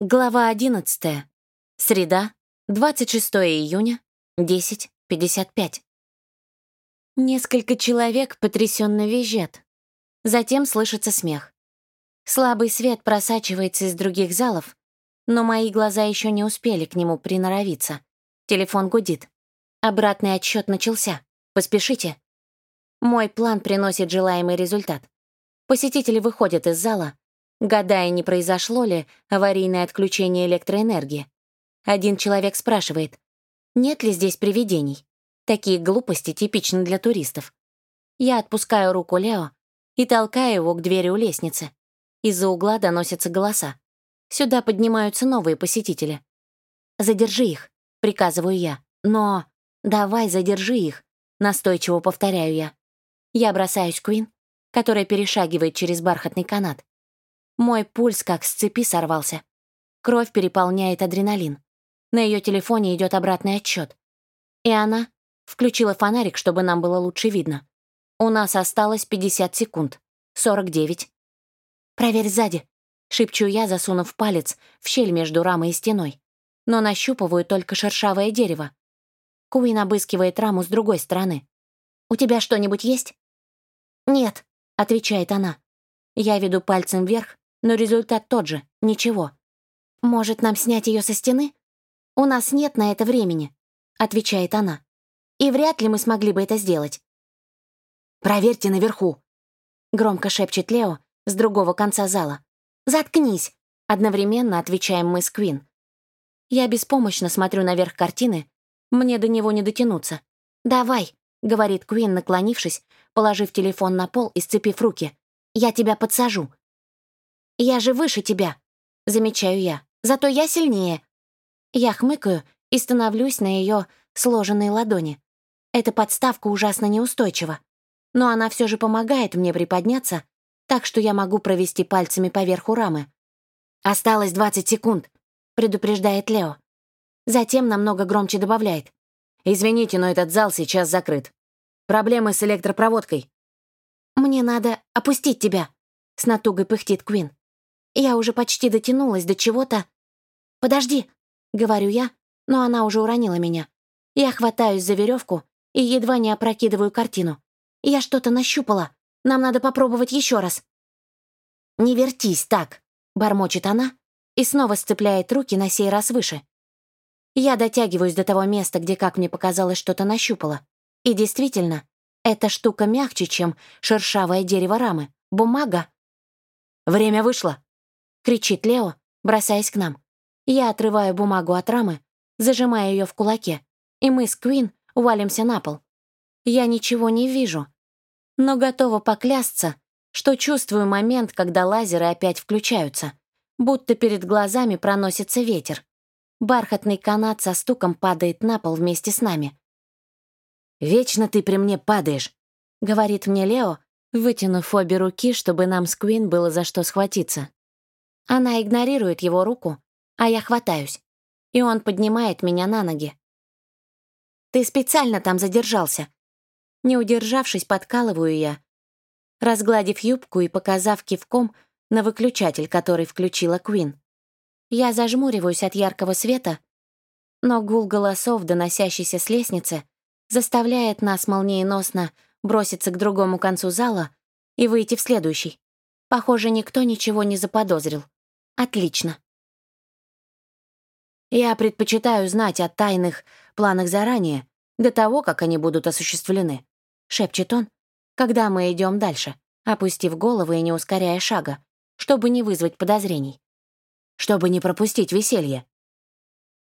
Глава 11. Среда, 26 июня, 10.55. Несколько человек потрясенно визжат. Затем слышится смех. Слабый свет просачивается из других залов, но мои глаза еще не успели к нему приноровиться. Телефон гудит. Обратный отсчет начался. Поспешите. Мой план приносит желаемый результат. Посетители выходят из зала, гадая, не произошло ли аварийное отключение электроэнергии. Один человек спрашивает, нет ли здесь привидений. Такие глупости типичны для туристов. Я отпускаю руку Лео и толкаю его к двери у лестницы. Из-за угла доносятся голоса. Сюда поднимаются новые посетители. «Задержи их», — приказываю я. «Но...» «Давай, задержи их», — настойчиво повторяю я. Я бросаюсь Куин, которая перешагивает через бархатный канат. Мой пульс как с цепи сорвался. Кровь переполняет адреналин. На ее телефоне идет обратный отчет. И она включила фонарик, чтобы нам было лучше видно. У нас осталось 50 секунд. 49. «Проверь сзади», — шепчу я, засунув палец в щель между рамой и стеной. Но нащупываю только шершавое дерево. Куин обыскивает раму с другой стороны. «У тебя что-нибудь есть?» «Нет», — отвечает она. Я веду пальцем вверх, но результат тот же — ничего. «Может, нам снять ее со стены? У нас нет на это времени», — отвечает она. «И вряд ли мы смогли бы это сделать». «Проверьте наверху», — громко шепчет Лео с другого конца зала. «Заткнись», — одновременно отвечаем мы с Квин. Я беспомощно смотрю наверх картины, мне до него не дотянуться. «Давай», — говорит Квин, наклонившись, положив телефон на пол и сцепив руки. «Я тебя подсажу». «Я же выше тебя», — замечаю я. «Зато я сильнее». Я хмыкаю и становлюсь на ее сложенной ладони. Эта подставка ужасно неустойчива. Но она все же помогает мне приподняться, так что я могу провести пальцами по верху рамы. «Осталось 20 секунд», — предупреждает Лео. Затем намного громче добавляет. «Извините, но этот зал сейчас закрыт. Проблемы с электропроводкой». «Мне надо опустить тебя», — с натугой пыхтит Квин. Я уже почти дотянулась до чего-то. «Подожди», — говорю я, но она уже уронила меня. Я хватаюсь за веревку и едва не опрокидываю картину. Я что-то нащупала. Нам надо попробовать еще раз. «Не вертись так», — бормочет она и снова сцепляет руки на сей раз выше. Я дотягиваюсь до того места, где, как мне показалось, что-то нащупала. И действительно, эта штука мягче, чем шершавое дерево рамы. Бумага. «Время вышло», — кричит Лео, бросаясь к нам. Я отрываю бумагу от рамы, зажимая ее в кулаке, и мы с Квин валимся на пол. Я ничего не вижу, но готова поклясться, что чувствую момент, когда лазеры опять включаются, будто перед глазами проносится ветер. Бархатный канат со стуком падает на пол вместе с нами. «Вечно ты при мне падаешь», — говорит мне Лео, вытянув обе руки, чтобы нам с Квин было за что схватиться. Она игнорирует его руку, а я хватаюсь, и он поднимает меня на ноги. «Ты специально там задержался». Не удержавшись, подкалываю я, разгладив юбку и показав кивком на выключатель, который включила Квин. Я зажмуриваюсь от яркого света, но гул голосов, доносящийся с лестницы, заставляет нас молниеносно броситься к другому концу зала и выйти в следующий. Похоже, никто ничего не заподозрил. Отлично. Я предпочитаю знать о тайных планах заранее, до того, как они будут осуществлены, шепчет он, когда мы идем дальше, опустив головы и не ускоряя шага, чтобы не вызвать подозрений. Чтобы не пропустить веселье.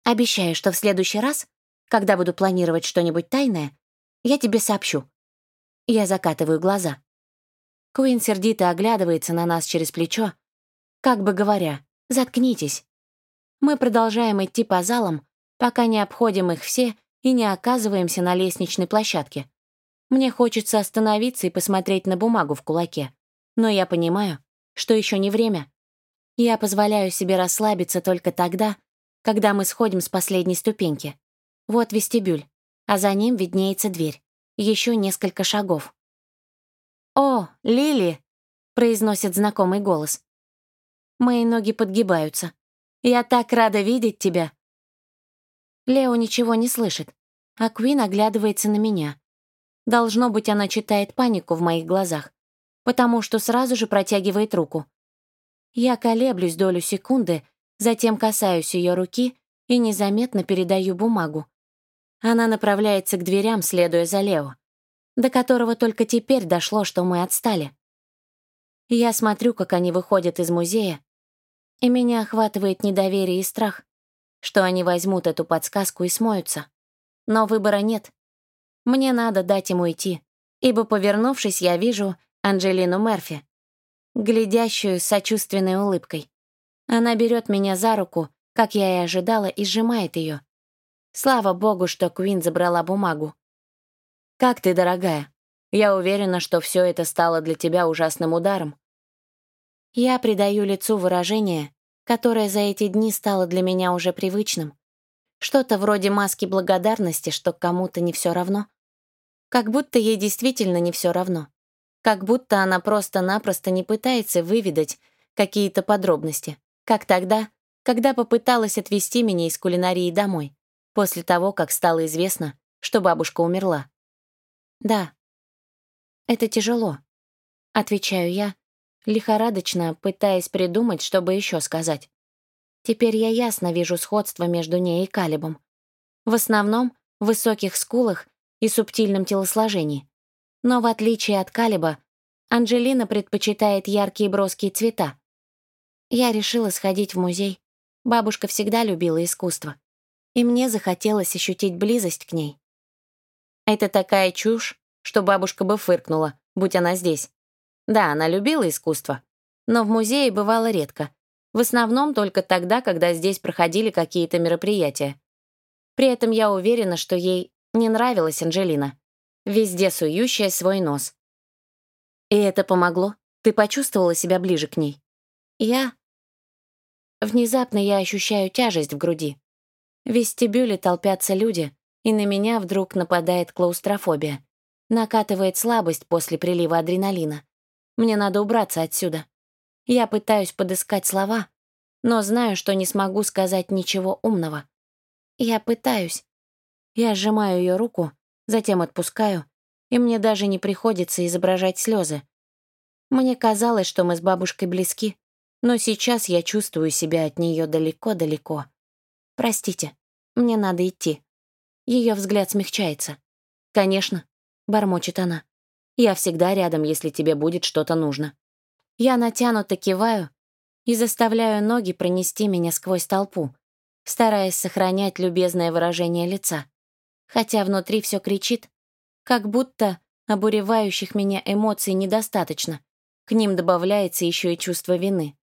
Обещаю, что в следующий раз, когда буду планировать что-нибудь тайное, я тебе сообщу. Я закатываю глаза. Куин сердито оглядывается на нас через плечо, как бы говоря, заткнитесь. Мы продолжаем идти по залам, пока не обходим их все и не оказываемся на лестничной площадке. Мне хочется остановиться и посмотреть на бумагу в кулаке, но я понимаю, что еще не время. Я позволяю себе расслабиться только тогда, когда мы сходим с последней ступеньки. Вот вестибюль, а за ним виднеется дверь. Еще несколько шагов. «О, Лили!» — произносит знакомый голос. Мои ноги подгибаются. Я так рада видеть тебя!» Лео ничего не слышит, а Квин оглядывается на меня. Должно быть, она читает панику в моих глазах, потому что сразу же протягивает руку. Я колеблюсь долю секунды, затем касаюсь ее руки и незаметно передаю бумагу. Она направляется к дверям, следуя за Лео, до которого только теперь дошло, что мы отстали. Я смотрю, как они выходят из музея, и меня охватывает недоверие и страх, что они возьмут эту подсказку и смоются. Но выбора нет. Мне надо дать ему идти, ибо, повернувшись, я вижу Анджелину Мерфи, глядящую с сочувственной улыбкой. Она берет меня за руку, как я и ожидала, и сжимает ее. Слава богу, что Квин забрала бумагу. «Как ты, дорогая? Я уверена, что все это стало для тебя ужасным ударом». Я придаю лицу выражение, которое за эти дни стало для меня уже привычным. Что-то вроде маски благодарности, что кому-то не все равно. Как будто ей действительно не все равно. Как будто она просто-напросто не пытается выведать какие-то подробности. Как тогда, когда попыталась отвезти меня из кулинарии домой, после того, как стало известно, что бабушка умерла. «Да, это тяжело», — отвечаю я, лихорадочно пытаясь придумать, чтобы еще сказать. Теперь я ясно вижу сходство между ней и Калибом. В основном в высоких скулах и субтильном телосложении. Но в отличие от Калиба, Анджелина предпочитает яркие броские цвета. Я решила сходить в музей. Бабушка всегда любила искусство. И мне захотелось ощутить близость к ней. Это такая чушь, что бабушка бы фыркнула, будь она здесь. Да, она любила искусство, но в музее бывало редко. В основном только тогда, когда здесь проходили какие-то мероприятия. При этом я уверена, что ей не нравилась Анжелина везде сующая свой нос. И это помогло? Ты почувствовала себя ближе к ней? Я... Внезапно я ощущаю тяжесть в груди. В вестибюле толпятся люди, и на меня вдруг нападает клаустрофобия. Накатывает слабость после прилива адреналина. Мне надо убраться отсюда. Я пытаюсь подыскать слова, но знаю, что не смогу сказать ничего умного. Я пытаюсь. Я сжимаю ее руку, затем отпускаю, и мне даже не приходится изображать слезы. Мне казалось, что мы с бабушкой близки, но сейчас я чувствую себя от нее далеко-далеко. Простите, мне надо идти. Ее взгляд смягчается. «Конечно», — бормочет она. «Я всегда рядом, если тебе будет что-то нужно». Я натянуто киваю и заставляю ноги пронести меня сквозь толпу, стараясь сохранять любезное выражение лица хотя внутри все кричит, как будто обуревающих меня эмоций недостаточно. К ним добавляется еще и чувство вины.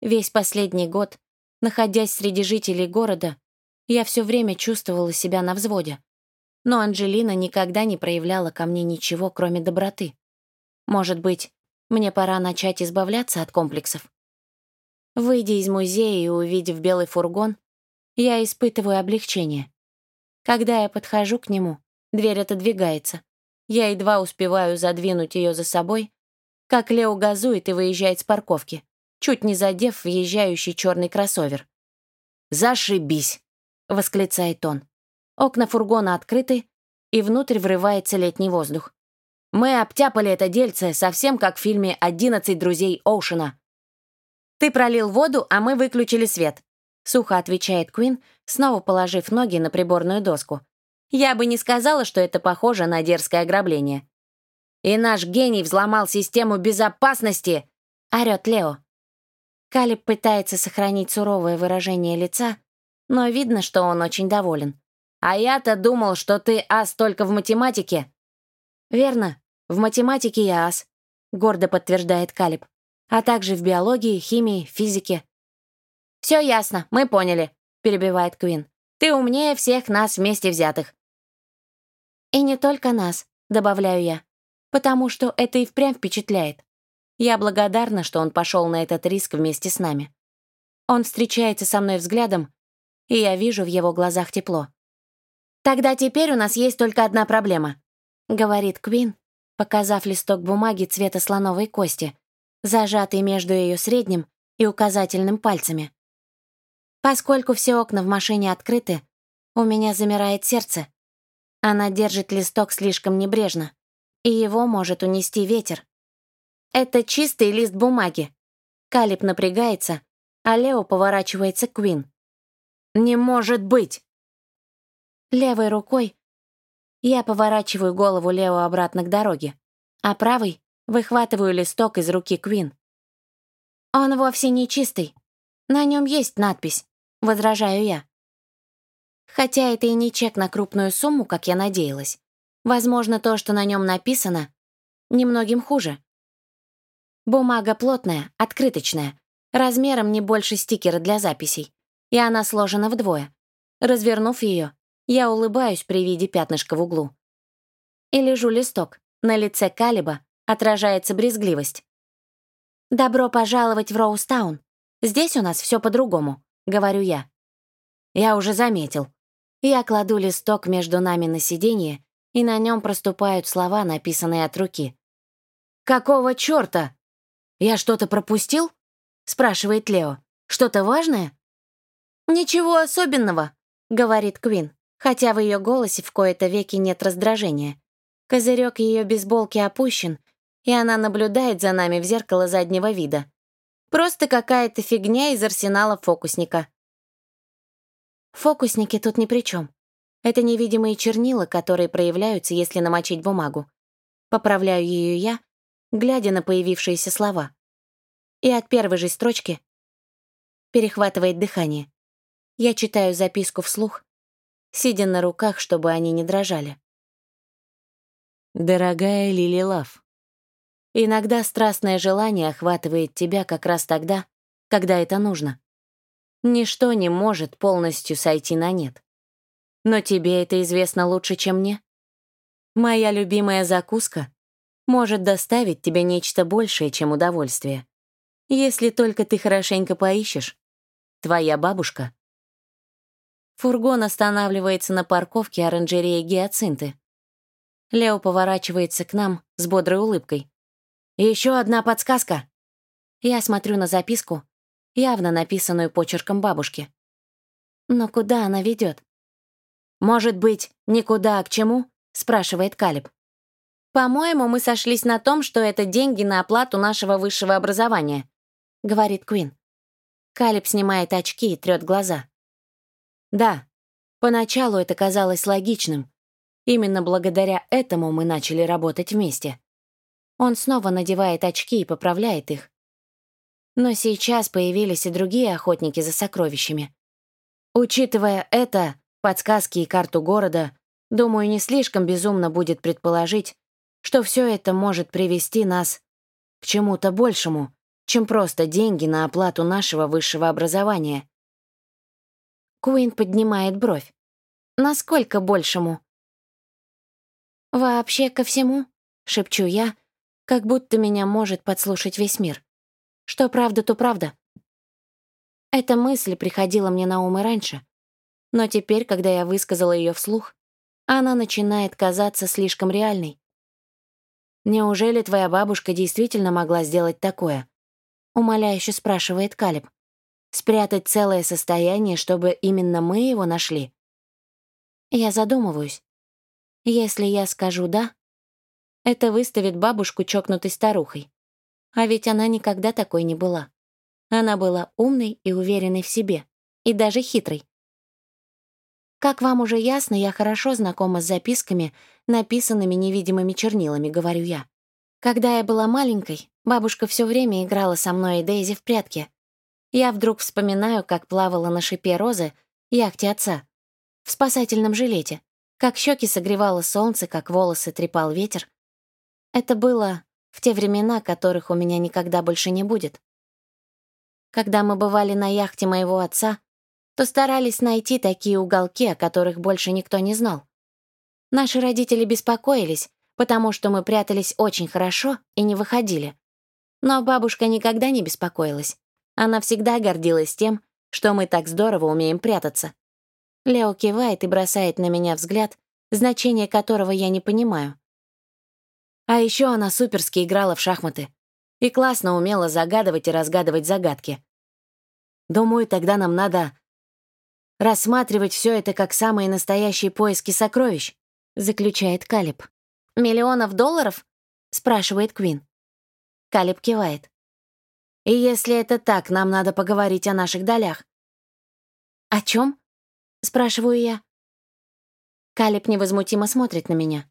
Весь последний год, находясь среди жителей города, я все время чувствовала себя на взводе. Но Анджелина никогда не проявляла ко мне ничего, кроме доброты. Может быть, мне пора начать избавляться от комплексов? Выйдя из музея и увидев белый фургон, я испытываю облегчение. Когда я подхожу к нему, дверь отодвигается. Я едва успеваю задвинуть ее за собой, как Лео газует и выезжает с парковки, чуть не задев въезжающий черный кроссовер. «Зашибись!» — восклицает он. Окна фургона открыты, и внутрь врывается летний воздух. Мы обтяпали это дельце совсем как в фильме «Одиннадцать друзей Оушена». «Ты пролил воду, а мы выключили свет», — сухо отвечает Куин, снова положив ноги на приборную доску. «Я бы не сказала, что это похоже на дерзкое ограбление». «И наш гений взломал систему безопасности!» — орёт Лео. Калиб пытается сохранить суровое выражение лица, но видно, что он очень доволен. «А я-то думал, что ты ас только в математике». «Верно, в математике я ас», — гордо подтверждает Калиб, а также в биологии, химии, физике. «Все ясно, мы поняли», — перебивает Квин. «Ты умнее всех нас вместе взятых». «И не только нас», — добавляю я, «потому что это и впрямь впечатляет. Я благодарна, что он пошел на этот риск вместе с нами. Он встречается со мной взглядом, и я вижу в его глазах тепло. «Тогда теперь у нас есть только одна проблема», — говорит Квин, показав листок бумаги цвета слоновой кости, зажатый между ее средним и указательным пальцами. Поскольку все окна в машине открыты, у меня замирает сердце. Она держит листок слишком небрежно, и его может унести ветер. Это чистый лист бумаги. Калиб напрягается, а Лео поворачивается к Квин. «Не может быть!» Левой рукой я поворачиваю голову Лео обратно к дороге, а правой выхватываю листок из руки Квин. Он вовсе не чистый. На нем есть надпись возражаю я. Хотя это и не чек на крупную сумму, как я надеялась. Возможно, то, что на нем написано, немногим хуже. Бумага плотная, открыточная, размером не больше стикера для записей, и она сложена вдвое. Развернув ее, я улыбаюсь при виде пятнышка в углу. И лежу листок. На лице Калиба отражается брезгливость. «Добро пожаловать в Роустаун. Здесь у нас все по-другому. — говорю я. Я уже заметил. Я кладу листок между нами на сиденье, и на нем проступают слова, написанные от руки. «Какого чёрта? Я что-то пропустил?» — спрашивает Лео. «Что-то важное?» «Ничего особенного», — говорит Квин, хотя в ее голосе в кои-то веки нет раздражения. Козырек ее бейсболки опущен, и она наблюдает за нами в зеркало заднего вида. Просто какая-то фигня из арсенала фокусника. Фокусники тут ни при чем. Это невидимые чернила, которые проявляются, если намочить бумагу. Поправляю ее я, глядя на появившиеся слова. И от первой же строчки перехватывает дыхание. Я читаю записку вслух, сидя на руках, чтобы они не дрожали. «Дорогая Лили Лав, Иногда страстное желание охватывает тебя как раз тогда, когда это нужно. Ничто не может полностью сойти на нет. Но тебе это известно лучше, чем мне. Моя любимая закуска может доставить тебе нечто большее, чем удовольствие. Если только ты хорошенько поищешь. Твоя бабушка. Фургон останавливается на парковке оранжереи гиацинты. Лео поворачивается к нам с бодрой улыбкой. Еще одна подсказка. Я смотрю на записку, явно написанную почерком бабушки. Но куда она ведет? Может быть, никуда, а к чему? спрашивает Калиб. По-моему, мы сошлись на том, что это деньги на оплату нашего высшего образования, говорит Квин. Калиб снимает очки и трёт глаза. Да, поначалу это казалось логичным. Именно благодаря этому мы начали работать вместе. Он снова надевает очки и поправляет их. Но сейчас появились и другие охотники за сокровищами. Учитывая это, подсказки и карту города, думаю, не слишком безумно будет предположить, что все это может привести нас к чему-то большему, чем просто деньги на оплату нашего высшего образования. Куин поднимает бровь. Насколько большему? «Вообще ко всему?» — шепчу я, как будто меня может подслушать весь мир. Что правда, то правда. Эта мысль приходила мне на ум и раньше. Но теперь, когда я высказала ее вслух, она начинает казаться слишком реальной. «Неужели твоя бабушка действительно могла сделать такое?» — умоляюще спрашивает Калиб. «Спрятать целое состояние, чтобы именно мы его нашли?» Я задумываюсь. Если я скажу «да», это выставит бабушку чокнутой старухой. А ведь она никогда такой не была. Она была умной и уверенной в себе, и даже хитрой. Как вам уже ясно, я хорошо знакома с записками, написанными невидимыми чернилами, говорю я. Когда я была маленькой, бабушка все время играла со мной и Дейзи в прятки. Я вдруг вспоминаю, как плавала на шипе розы, яхте отца, в спасательном жилете, как щеки согревало солнце, как волосы трепал ветер, это было в те времена, которых у меня никогда больше не будет. Когда мы бывали на яхте моего отца, то старались найти такие уголки, о которых больше никто не знал. Наши родители беспокоились, потому что мы прятались очень хорошо и не выходили. Но бабушка никогда не беспокоилась. Она всегда гордилась тем, что мы так здорово умеем прятаться. Лео кивает и бросает на меня взгляд, значение которого я не понимаю. А еще она суперски играла в шахматы и классно умела загадывать и разгадывать загадки. Думаю, тогда нам надо рассматривать все это как самые настоящие поиски сокровищ», — заключает Калиб. «Миллионов долларов?» — спрашивает Квин. Калиб кивает. «И если это так, нам надо поговорить о наших долях». «О чем? спрашиваю я. Калиб невозмутимо смотрит на меня.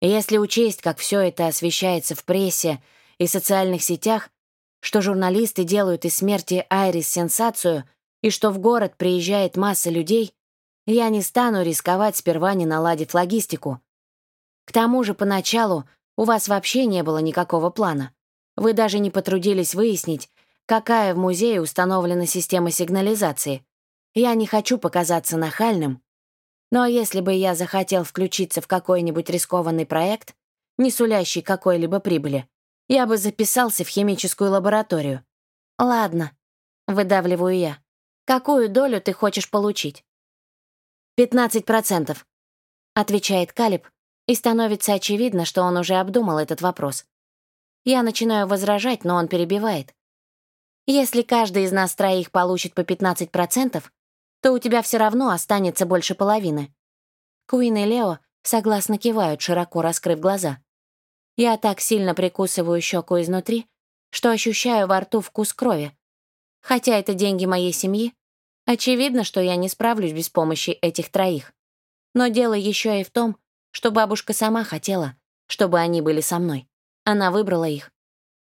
Если учесть, как все это освещается в прессе и социальных сетях, что журналисты делают из смерти Айрис сенсацию и что в город приезжает масса людей, я не стану рисковать, сперва не наладив логистику. К тому же поначалу у вас вообще не было никакого плана. Вы даже не потрудились выяснить, какая в музее установлена система сигнализации. Я не хочу показаться нахальным, но если бы я захотел включиться в какой-нибудь рискованный проект, не сулящий какой-либо прибыли, я бы записался в химическую лабораторию. Ладно, выдавливаю я. Какую долю ты хочешь получить? «Пятнадцать процентов», — отвечает Калиб, и становится очевидно, что он уже обдумал этот вопрос. Я начинаю возражать, но он перебивает. Если каждый из нас троих получит по 15%, то у тебя все равно останется больше половины. Куин и Лео согласно кивают, широко раскрыв глаза. Я так сильно прикусываю щеку изнутри, что ощущаю во рту вкус крови. Хотя это деньги моей семьи, очевидно, что я не справлюсь без помощи этих троих. Но дело еще и в том, что бабушка сама хотела, чтобы они были со мной. Она выбрала их.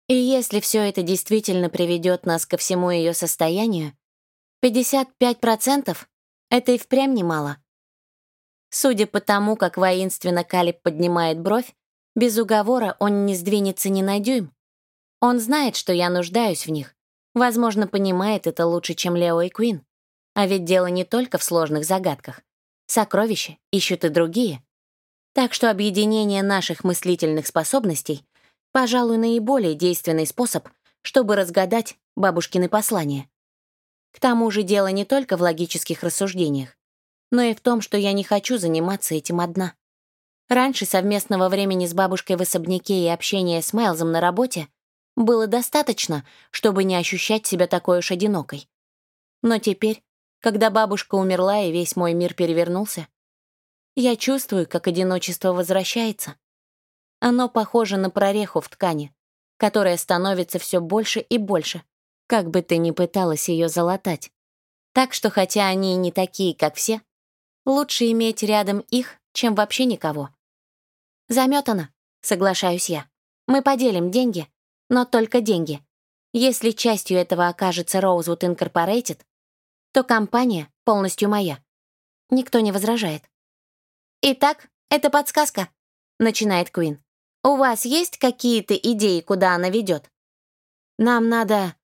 И если все это действительно приведет нас ко всему ее состоянию, 55% — это и впрямь немало. Судя по тому, как воинственно Калиб поднимает бровь, без уговора он не сдвинется ни на дюйм. Он знает, что я нуждаюсь в них. Возможно, понимает это лучше, чем Лео и Куин. А ведь дело не только в сложных загадках. Сокровища ищут и другие. Так что объединение наших мыслительных способностей, пожалуй, наиболее действенный способ, чтобы разгадать бабушкины послания. К тому же дело не только в логических рассуждениях, но и в том, что я не хочу заниматься этим одна. Раньше совместного времени с бабушкой в особняке и общения с Майлзом на работе было достаточно, чтобы не ощущать себя такой уж одинокой. Но теперь, когда бабушка умерла и весь мой мир перевернулся, я чувствую, как одиночество возвращается. Оно похоже на прореху в ткани, которая становится все больше и больше, как бы ты ни пыталась ее залатать. Так что, хотя они и не такие, как все, лучше иметь рядом их, чем вообще никого. Заметано, соглашаюсь я. Мы поделим деньги, но только деньги. Если частью этого окажется Rosewood Incorporated, то компания полностью моя. Никто не возражает. «Итак, это подсказка», — начинает Куин. «У вас есть какие-то идеи, куда она ведет? «Нам надо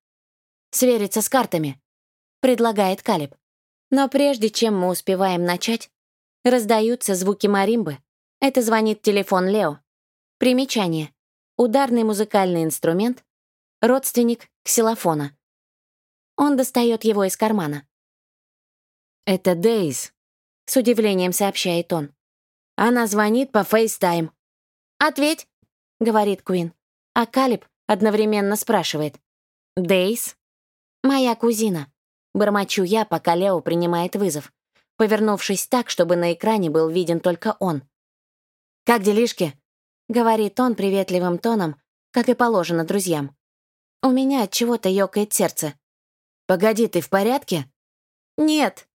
свериться с картами», — предлагает Калиб. Но прежде чем мы успеваем начать, раздаются звуки маримбы, это звонит телефон Лео. Примечание. Ударный музыкальный инструмент. Родственник ксилофона. Он достает его из кармана. «Это Дейз», — с удивлением сообщает он. «Она звонит по FaceTime». «Ответь», — говорит Куин. А Калиб одновременно спрашивает. «Дейз?» «Моя кузина», — бормочу я, пока Лео принимает вызов, повернувшись так, чтобы на экране был виден только он. «Как делишки?» — говорит он приветливым тоном, как и положено друзьям. У меня от чего-то ёкает сердце. «Погоди, ты в порядке?» «Нет».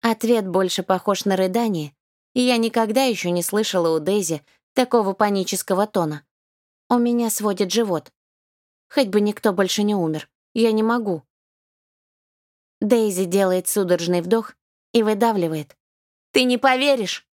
Ответ больше похож на рыдание, и я никогда еще не слышала у Дейзи такого панического тона. У меня сводит живот. Хоть бы никто больше не умер. Я не могу. Дейзи делает судорожный вдох и выдавливает. «Ты не поверишь!»